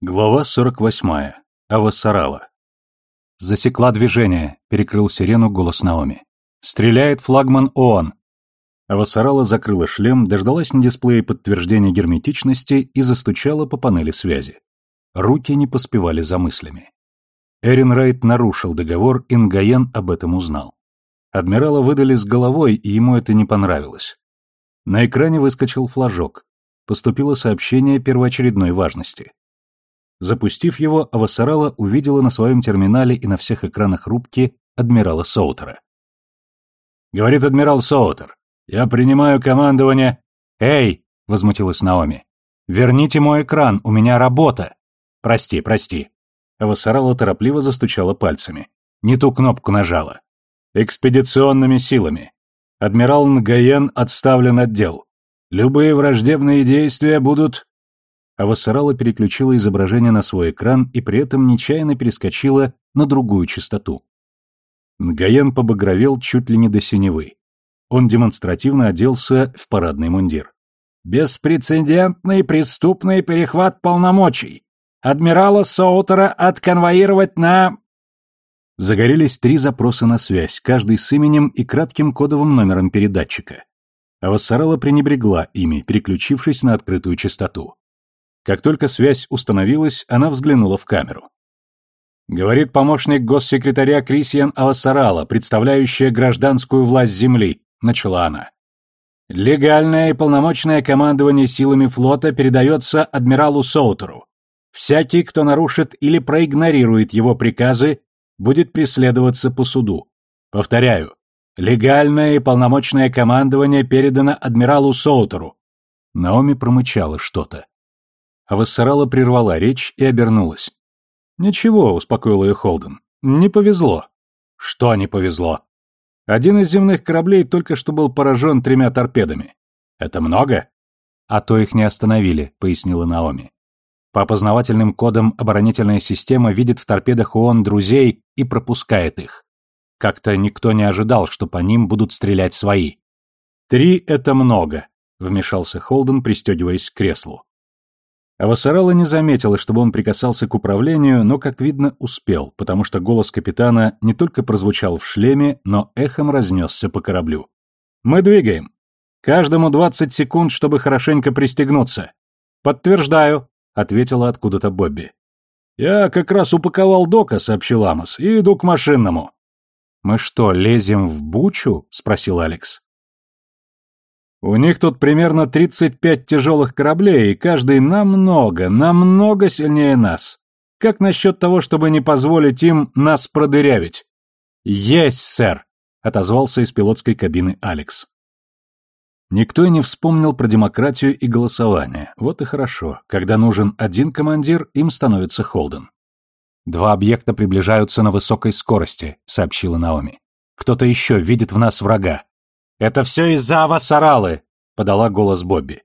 Глава 48. Авасарала. «Засекла движение», — перекрыл сирену голос Наоми. «Стреляет флагман ООН». Авасарала закрыла шлем, дождалась на дисплее подтверждения герметичности и застучала по панели связи. Руки не поспевали за мыслями. Эрин Райт нарушил договор, и Нгаен об этом узнал. Адмирала выдали с головой, и ему это не понравилось. На экране выскочил флажок. Поступило сообщение первоочередной важности. Запустив его, Авасарала увидела на своем терминале и на всех экранах рубки адмирала Соутера. «Говорит адмирал Соутер, я принимаю командование...» «Эй!» — возмутилась Наоми. «Верните мой экран, у меня работа!» «Прости, прости». Авасарала торопливо застучала пальцами. Не ту кнопку нажала. «Экспедиционными силами. Адмирал Нгаен отставлен отдел. Любые враждебные действия будут а Вассарала переключила изображение на свой экран и при этом нечаянно перескочила на другую частоту. Нгаен побагровел чуть ли не до синевы. Он демонстративно оделся в парадный мундир. «Беспрецедентный преступный перехват полномочий! Адмирала Соутера отконвоировать на...» Загорелись три запроса на связь, каждый с именем и кратким кодовым номером передатчика. А Вассарала пренебрегла ими, переключившись на открытую частоту. Как только связь установилась, она взглянула в камеру. Говорит помощник госсекретаря Крисиан Авасарала, представляющая гражданскую власть Земли, начала она. Легальное и полномочное командование силами флота передается адмиралу Соутеру. Всякий, кто нарушит или проигнорирует его приказы, будет преследоваться по суду. Повторяю, легальное и полномочное командование передано адмиралу Соутеру. Наоми промычала что-то. А Вассарала прервала речь и обернулась. «Ничего», — успокоил ее Холден. «Не повезло». «Что не повезло?» «Один из земных кораблей только что был поражен тремя торпедами». «Это много?» «А то их не остановили», — пояснила Наоми. По опознавательным кодам оборонительная система видит в торпедах ООН друзей и пропускает их. Как-то никто не ожидал, что по ним будут стрелять свои. «Три — это много», — вмешался Холден, пристегиваясь к креслу. Авасарала не заметила, чтобы он прикасался к управлению, но, как видно, успел, потому что голос капитана не только прозвучал в шлеме, но эхом разнесся по кораблю. «Мы двигаем. Каждому двадцать секунд, чтобы хорошенько пристегнуться». «Подтверждаю», — ответила откуда-то Бобби. «Я как раз упаковал дока», — сообщил Амос, — «и иду к машинному». «Мы что, лезем в бучу?» — спросил Алекс. У них тут примерно 35 тяжелых кораблей, и каждый намного, намного сильнее нас. Как насчет того, чтобы не позволить им нас продырявить? Есть, сэр, отозвался из пилотской кабины Алекс. Никто и не вспомнил про демократию и голосование. Вот и хорошо. Когда нужен один командир, им становится Холден. Два объекта приближаются на высокой скорости, сообщила Наоми. Кто-то еще видит в нас врага. «Это все из-за Авасаралы!» — подала голос Бобби.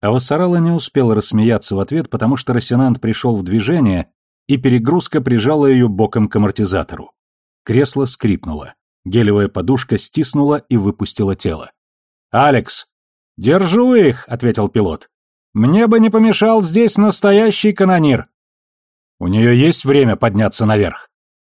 Авасарала не успела рассмеяться в ответ, потому что Рассенант пришел в движение, и перегрузка прижала ее боком к амортизатору. Кресло скрипнуло. Гелевая подушка стиснула и выпустила тело. «Алекс!» «Держу их!» — ответил пилот. «Мне бы не помешал здесь настоящий канонир!» «У нее есть время подняться наверх?»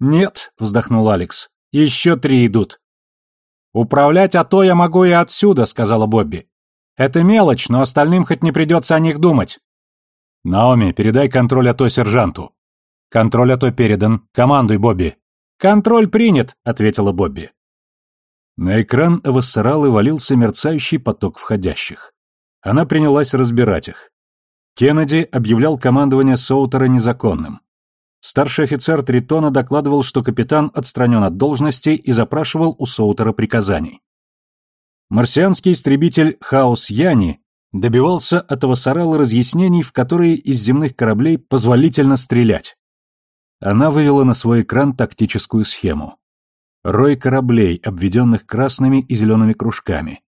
«Нет», — вздохнул Алекс. «Еще три идут». «Управлять АТО я могу и отсюда», — сказала Бобби. «Это мелочь, но остальным хоть не придется о них думать». «Наоми, передай контроль АТО сержанту». «Контроль АТО передан. Командуй, Бобби». «Контроль принят», — ответила Бобби. На экран Авассаралы валился мерцающий поток входящих. Она принялась разбирать их. Кеннеди объявлял командование Соутера незаконным. Старший офицер Тритона докладывал, что капитан отстранен от должности и запрашивал у Соутера приказаний. Марсианский истребитель Хаос Яни добивался от Авасарала разъяснений, в которые из земных кораблей позволительно стрелять. Она вывела на свой экран тактическую схему. Рой кораблей, обведенных красными и зелеными кружками.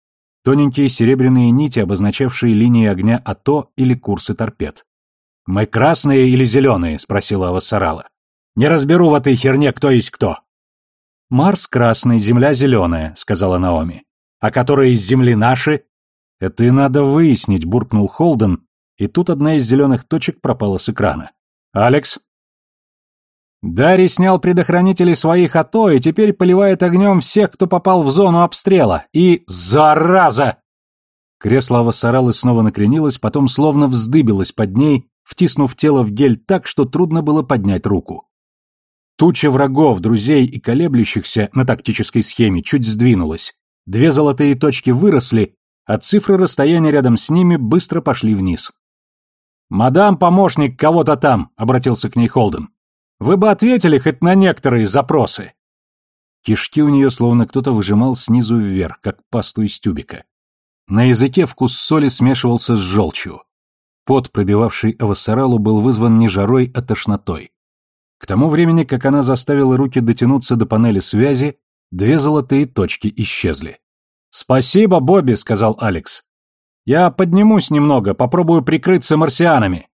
Тоненькие серебряные нити, обозначавшие линии огня АТО или курсы торпед. «Мы красные или зеленые?» — спросила Авасарала. «Не разберу в этой херне, кто есть кто». «Марс красный, Земля зеленая», — сказала Наоми. «А которые из Земли наши?» «Это и надо выяснить», — буркнул Холден, и тут одна из зеленых точек пропала с экрана. «Алекс?» Дарри снял предохранители своих АТО и теперь поливает огнем всех, кто попал в зону обстрела. И... Зараза! Кресло Авасаралы снова накренилось, потом словно вздыбилось под ней, втиснув тело в гель так, что трудно было поднять руку. Туча врагов, друзей и колеблющихся на тактической схеме чуть сдвинулась. Две золотые точки выросли, а цифры расстояния рядом с ними быстро пошли вниз. «Мадам, помощник кого-то там», — обратился к ней Холден. «Вы бы ответили хоть на некоторые запросы». Кишки у нее словно кто-то выжимал снизу вверх, как пасту из тюбика. На языке вкус соли смешивался с желчью. Пот, пробивавший Авасаралу, был вызван не жарой, а тошнотой. К тому времени, как она заставила руки дотянуться до панели связи, две золотые точки исчезли. «Спасибо, Бобби», — сказал Алекс. «Я поднимусь немного, попробую прикрыться марсианами».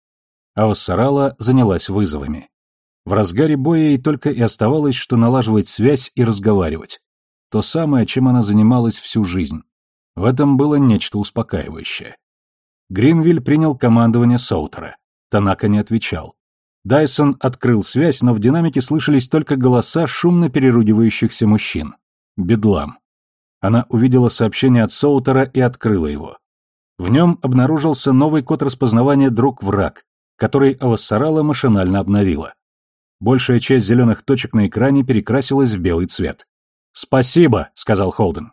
Авасарала занялась вызовами. В разгаре боя ей только и оставалось, что налаживать связь и разговаривать. То самое, чем она занималась всю жизнь. В этом было нечто успокаивающее. Гринвиль принял командование Соутера. Танака не отвечал. Дайсон открыл связь, но в динамике слышались только голоса шумно переругивающихся мужчин. Бедлам. Она увидела сообщение от Соутера и открыла его. В нем обнаружился новый код распознавания «Друг-враг», который Авассарала машинально обновила. Большая часть зеленых точек на экране перекрасилась в белый цвет. «Спасибо», — сказал Холден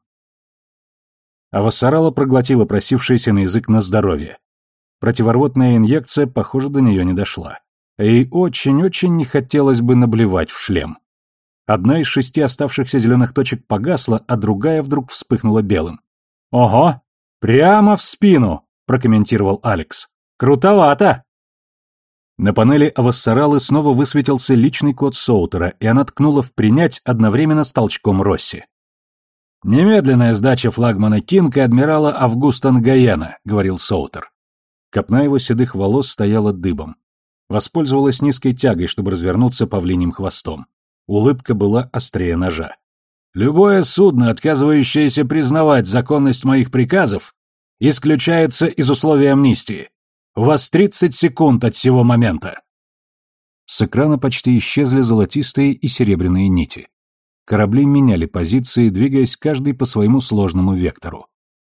а Вассарала проглотила просившееся на язык на здоровье. Противорвотная инъекция, похоже, до нее не дошла. Ей очень-очень не хотелось бы наблевать в шлем. Одна из шести оставшихся зеленых точек погасла, а другая вдруг вспыхнула белым. «Ого! Прямо в спину!» — прокомментировал Алекс. «Крутовато!» На панели Авассаралы снова высветился личный код Соутера, и она ткнула в «принять» одновременно с толчком Росси. «Немедленная сдача флагмана Кинг и адмирала Августа Нгаяна», — говорил Соутер. Копна его седых волос стояла дыбом. Воспользовалась низкой тягой, чтобы развернуться павлиним хвостом. Улыбка была острее ножа. «Любое судно, отказывающееся признавать законность моих приказов, исключается из условий амнистии. У вас 30 секунд от сего момента». С экрана почти исчезли золотистые и серебряные нити. Корабли меняли позиции, двигаясь каждый по своему сложному вектору.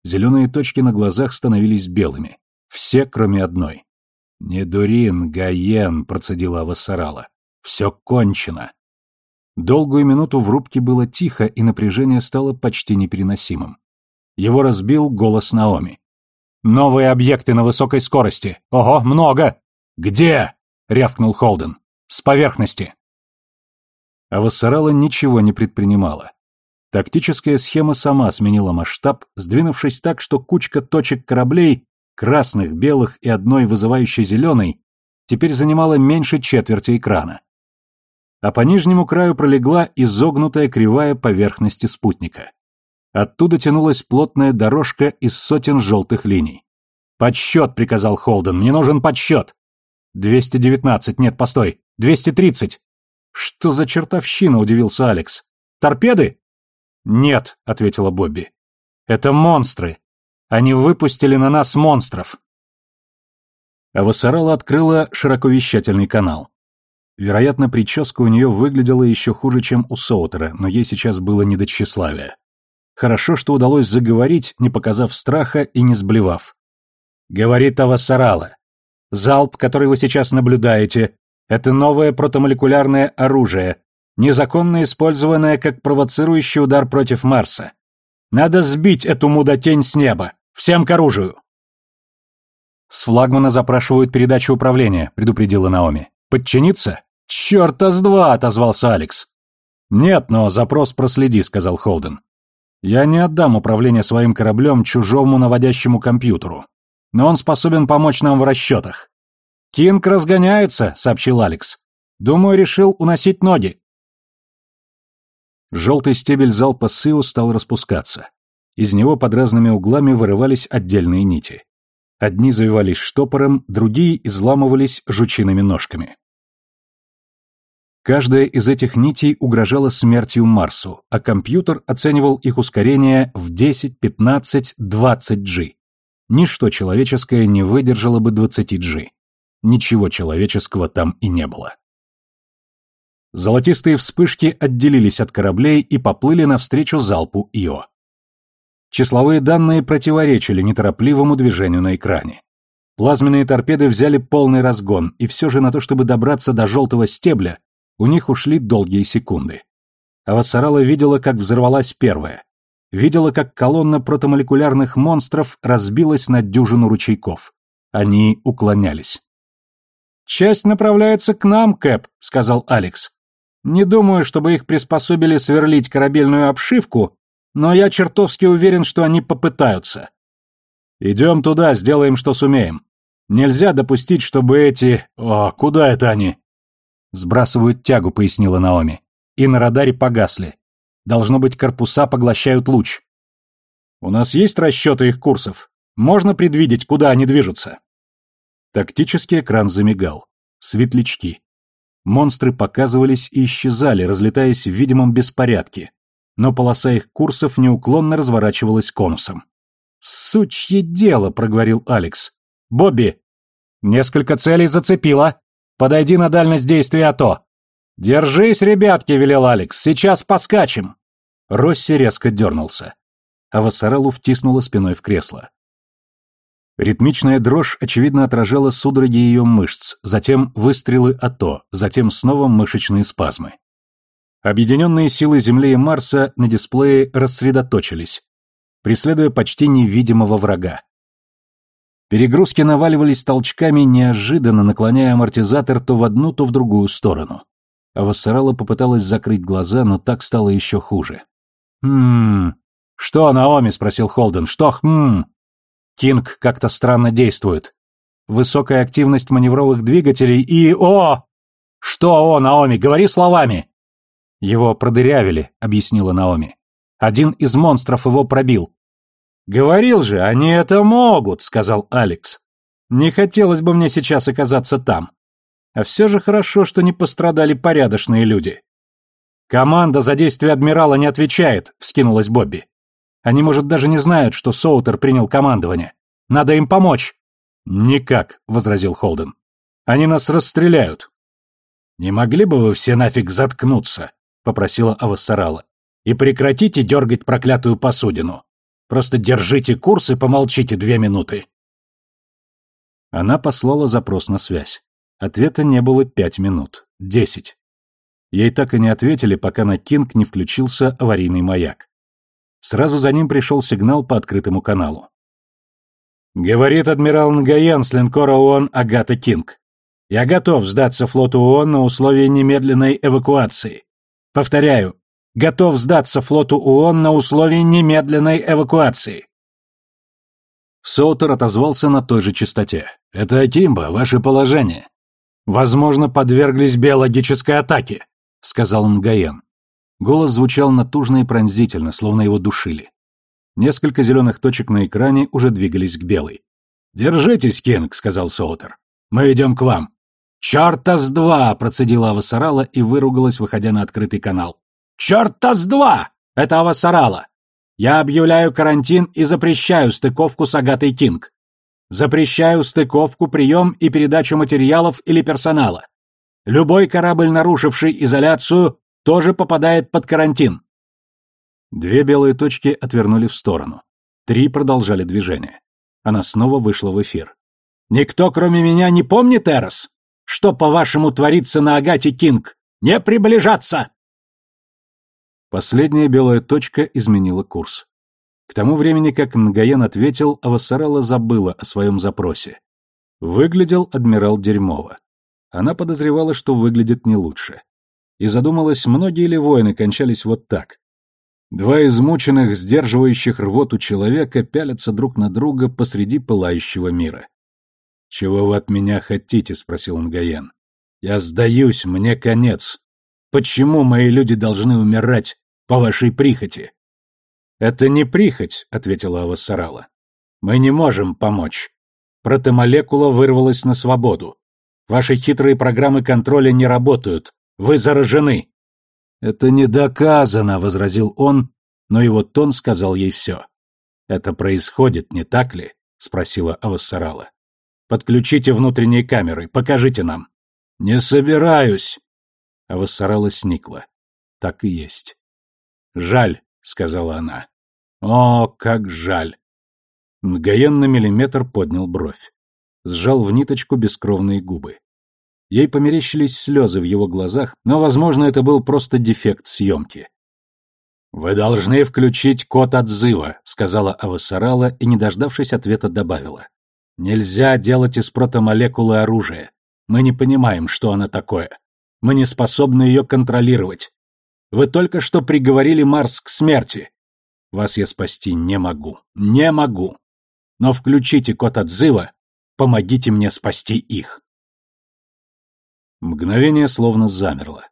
Зеленые точки на глазах становились белыми. Все, кроме одной. «Не дурин, Гаен», — процедила Вассарала. «Все кончено». Долгую минуту в рубке было тихо, и напряжение стало почти непереносимым. Его разбил голос Наоми. «Новые объекты на высокой скорости! Ого, много!» «Где?» — рявкнул Холден. «С поверхности!» А Вассарала ничего не предпринимала. Тактическая схема сама сменила масштаб, сдвинувшись так, что кучка точек кораблей, красных, белых и одной вызывающей зеленой, теперь занимала меньше четверти экрана. А по нижнему краю пролегла изогнутая кривая поверхности спутника. Оттуда тянулась плотная дорожка из сотен желтых линий. «Подсчет», — приказал Холден, — «мне нужен подсчет». «219, нет, постой, 230, «Что за чертовщина?» — удивился Алекс. «Торпеды?» «Нет», — ответила Бобби. «Это монстры. Они выпустили на нас монстров». А Вассарала открыла широковещательный канал. Вероятно, прическа у нее выглядела еще хуже, чем у Соутера, но ей сейчас было не до тщеславия. Хорошо, что удалось заговорить, не показав страха и не сблевав. «Говорит Авасарала. Залп, который вы сейчас наблюдаете, это новое протомолекулярное оружие, незаконно использованное как провоцирующий удар против Марса. Надо сбить эту мудотень с неба. Всем к оружию. С флагмана запрашивают передачу управления, предупредила Наоми. Подчиниться? Чёрта с два, отозвался Алекс. Нет, но запрос проследи, сказал Холден. Я не отдам управление своим кораблем чужому наводящему компьютеру. Но он способен помочь нам в расчетах. «Кинг разгоняется», — сообщил Алекс. «Думаю, решил уносить ноги». Желтый стебель залпа Сиу стал распускаться. Из него под разными углами вырывались отдельные нити. Одни завивались штопором, другие изламывались жучиными ножками. Каждая из этих нитей угрожала смертью Марсу, а компьютер оценивал их ускорение в 10, 15, 20 G. Ничто человеческое не выдержало бы 20 G. Ничего человеческого там и не было. Золотистые вспышки отделились от кораблей и поплыли навстречу залпу Ио. Числовые данные противоречили неторопливому движению на экране. Плазменные торпеды взяли полный разгон, и все же на то, чтобы добраться до желтого стебля, у них ушли долгие секунды. А Вассарала видела, как взорвалась первая. Видела, как колонна протомолекулярных монстров разбилась на дюжину ручейков. Они уклонялись. «Часть направляется к нам, Кэп», — сказал Алекс. «Не думаю, чтобы их приспособили сверлить корабельную обшивку, но я чертовски уверен, что они попытаются». «Идем туда, сделаем, что сумеем. Нельзя допустить, чтобы эти... О, куда это они?» «Сбрасывают тягу», — пояснила Наоми. «И на радаре погасли. Должно быть, корпуса поглощают луч». «У нас есть расчеты их курсов? Можно предвидеть, куда они движутся?» Тактический экран замигал. Светлячки. Монстры показывались и исчезали, разлетаясь в видимом беспорядке, но полоса их курсов неуклонно разворачивалась конусом. «Сучье дело», — проговорил Алекс. «Бобби!» «Несколько целей зацепило. Подойди на дальность действия АТО». «Держись, ребятки», — велел Алекс, — «сейчас поскачем». Росси резко дернулся. А Вассареллу втиснула спиной в кресло. Ритмичная дрожь, очевидно, отражала судороги ее мышц, затем выстрелы АТО, затем снова мышечные спазмы. Объединенные силы Земли и Марса на дисплее рассредоточились, преследуя почти невидимого врага. Перегрузки наваливались толчками, неожиданно наклоняя амортизатор то в одну, то в другую сторону. А Вассарала попыталась закрыть глаза, но так стало еще хуже. «Хм... Что, Наоми?» — спросил Холден. «Что хм...» Кинг как-то странно действует. Высокая активность маневровых двигателей и... О! Что о, Наоми, говори словами! Его продырявили, объяснила Наоми. Один из монстров его пробил. Говорил же, они это могут, сказал Алекс. Не хотелось бы мне сейчас оказаться там. А все же хорошо, что не пострадали порядочные люди. Команда за действия адмирала не отвечает, вскинулась Бобби. Они, может, даже не знают, что Соутер принял командование. Надо им помочь. Никак, возразил Холден. Они нас расстреляют. Не могли бы вы все нафиг заткнуться, попросила Авассарала. И прекратите дергать проклятую посудину. Просто держите курс и помолчите две минуты. Она послала запрос на связь. Ответа не было пять минут. Десять. Ей так и не ответили, пока на Кинг не включился аварийный маяк. Сразу за ним пришел сигнал по открытому каналу. Говорит адмирал Нгаян с линкора ООН Агата Кинг. Я готов сдаться флоту ООН на условии немедленной эвакуации. Повторяю, готов сдаться флоту ООН на условии немедленной эвакуации. Соутер отозвался на той же частоте. «Это Акимба, ваше положение. Возможно, подверглись биологической атаке», — сказал Нгаен. Голос звучал натужно и пронзительно, словно его душили. Несколько зеленых точек на экране уже двигались к белой. «Держитесь, Кинг», — сказал Соутер. «Мы идем к вам». «Чёрта с два!» — процедила Авасарала и выругалась, выходя на открытый канал. «Чёрта с два! Это Авасарала! Я объявляю карантин и запрещаю стыковку с Агатой Кинг. Запрещаю стыковку, прием и передачу материалов или персонала. Любой корабль, нарушивший изоляцию, тоже попадает под карантин. Две белые точки отвернули в сторону. Три продолжали движение. Она снова вышла в эфир. «Никто, кроме меня, не помнит, Эрос? Что, по-вашему, творится на Агате Кинг? Не приближаться!» Последняя белая точка изменила курс. К тому времени, как Нгаен ответил, Авасарелла забыла о своем запросе. Выглядел адмирал дерьмово. Она подозревала, что выглядит не лучше и задумалась, многие ли войны кончались вот так. Два измученных, сдерживающих рвоту человека пялятся друг на друга посреди пылающего мира. «Чего вы от меня хотите?» — спросил Нгаен. «Я сдаюсь, мне конец. Почему мои люди должны умирать по вашей прихоти?» «Это не прихоть», — ответила Авассарала. «Мы не можем помочь. Протомолекула вырвалась на свободу. Ваши хитрые программы контроля не работают. Вы заражены!» «Это не доказано», — возразил он, но его тон сказал ей все. «Это происходит, не так ли?» — спросила Авассарала. Подключите внутренние камеры, покажите нам. Не собираюсь. А Вассарала сникла. Так и есть. Жаль, сказала она. О, как жаль. Нгаен на миллиметр поднял бровь. Сжал в ниточку бескровные губы. Ей померещились слезы в его глазах, но, возможно, это был просто дефект съемки. «Вы должны включить код отзыва», — сказала Авасарала и, не дождавшись ответа, добавила. Нельзя делать из протомолекулы оружие. Мы не понимаем, что она такое. Мы не способны ее контролировать. Вы только что приговорили Марс к смерти. Вас я спасти не могу. Не могу. Но включите код отзыва, помогите мне спасти их. Мгновение словно замерло.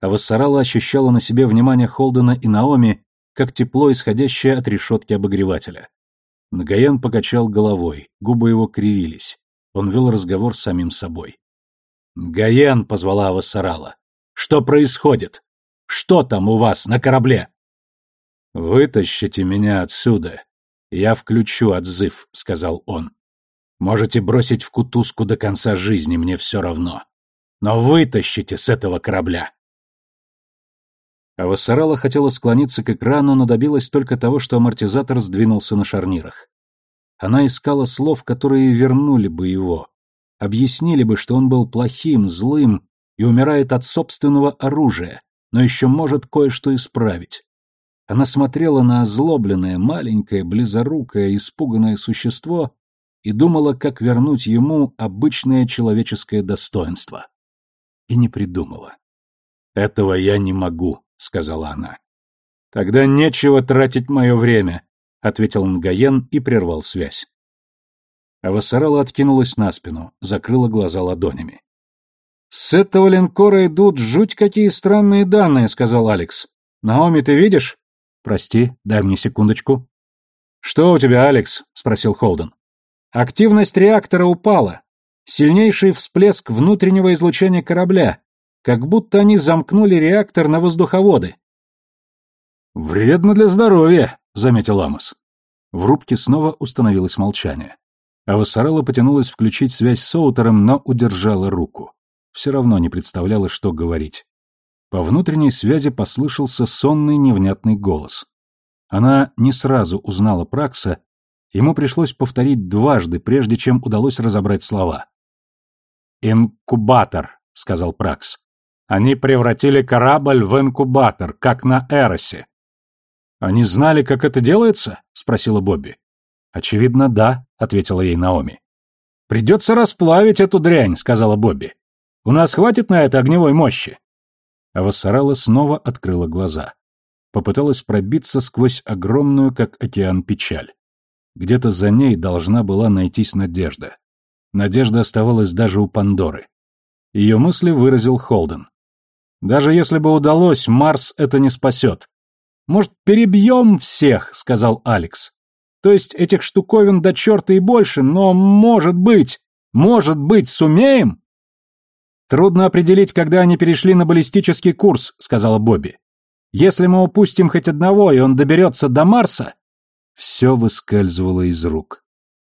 А Вассарала ощущала на себе внимание Холдена и Наоми, как тепло, исходящее от решетки обогревателя. Нагаян покачал головой, губы его кривились. Он вел разговор с самим собой. «Гаен!» — позвала Авасарала. «Что происходит? Что там у вас на корабле?» «Вытащите меня отсюда. Я включу отзыв», — сказал он. «Можете бросить в кутузку до конца жизни, мне все равно. Но вытащите с этого корабля!» Авасарала хотела склониться к экрану, но добилась только того, что амортизатор сдвинулся на шарнирах. Она искала слов, которые вернули бы его, объяснили бы, что он был плохим, злым и умирает от собственного оружия, но еще может кое-что исправить. Она смотрела на озлобленное, маленькое, близорукое, испуганное существо и думала, как вернуть ему обычное человеческое достоинство. И не придумала. «Этого я не могу», сказала она. Тогда нечего тратить мое время, ответил Нгаен и прервал связь. Авасарала откинулась на спину, закрыла глаза ладонями. «С этого линкора идут жуть какие странные данные», — сказал Алекс. «Наоми, ты видишь?» «Прости, дай мне секундочку». «Что у тебя, Алекс?» — спросил Холден. «Активность реактора упала. Сильнейший всплеск внутреннего излучения корабля как будто они замкнули реактор на воздуховоды. «Вредно для здоровья», — заметил Амос. В рубке снова установилось молчание. А Вассарелла потянулась включить связь с Соутером, но удержала руку. Все равно не представляла, что говорить. По внутренней связи послышался сонный невнятный голос. Она не сразу узнала Пракса, ему пришлось повторить дважды, прежде чем удалось разобрать слова. «Инкубатор», — сказал Пракс. Они превратили корабль в инкубатор, как на Эросе. Они знали, как это делается? спросила Бобби. Очевидно, да, ответила ей Наоми. Придется расплавить эту дрянь, сказала Бобби. У нас хватит на это огневой мощи. А Вассарала снова открыла глаза. Попыталась пробиться сквозь огромную, как океан, печаль. Где-то за ней должна была найтись надежда. Надежда оставалась даже у Пандоры. Ее мысли выразил Холден. Даже если бы удалось, Марс это не спасет. Может, перебьем всех, сказал Алекс. То есть этих штуковин до черта и больше, но может быть, может быть, сумеем? Трудно определить, когда они перешли на баллистический курс, сказала Бобби. Если мы упустим хоть одного, и он доберется до Марса... Все выскальзывало из рук.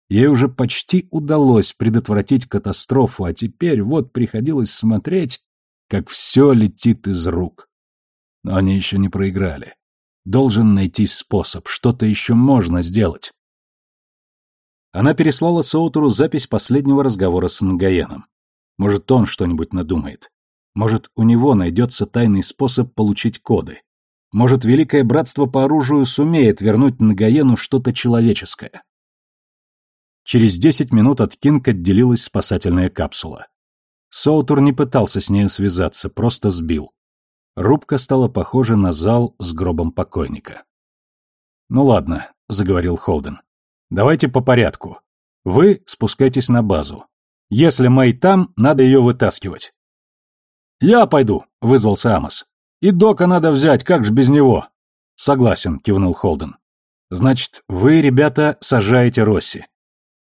Ей уже почти удалось предотвратить катастрофу, а теперь вот приходилось смотреть, как все летит из рук. Но они еще не проиграли. Должен найти способ, что-то еще можно сделать. Она переслала Соутеру запись последнего разговора с Нгаеном. Может, он что-нибудь надумает. Может, у него найдется тайный способ получить коды. Может, Великое Братство по оружию сумеет вернуть Нгаену что-то человеческое. Через десять минут от Кинг отделилась спасательная капсула. Соутур не пытался с ней связаться, просто сбил. Рубка стала похожа на зал с гробом покойника. «Ну ладно», — заговорил Холден. «Давайте по порядку. Вы спускайтесь на базу. Если Мэй там, надо ее вытаскивать». «Я пойду», — вызвался Амос. «И Дока надо взять, как ж без него?» «Согласен», — кивнул Холден. «Значит, вы, ребята, сажаете Росси».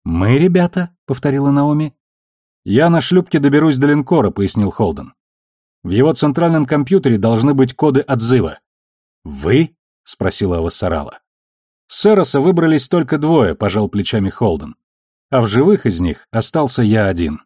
«Мы, ребята?» — повторила Наоми. «Я на шлюпке доберусь до линкора», — пояснил Холден. «В его центральном компьютере должны быть коды отзыва». «Вы?» — спросила Авасарала. «С Эроса выбрались только двое», — пожал плечами Холден. А в живых из них остался я один.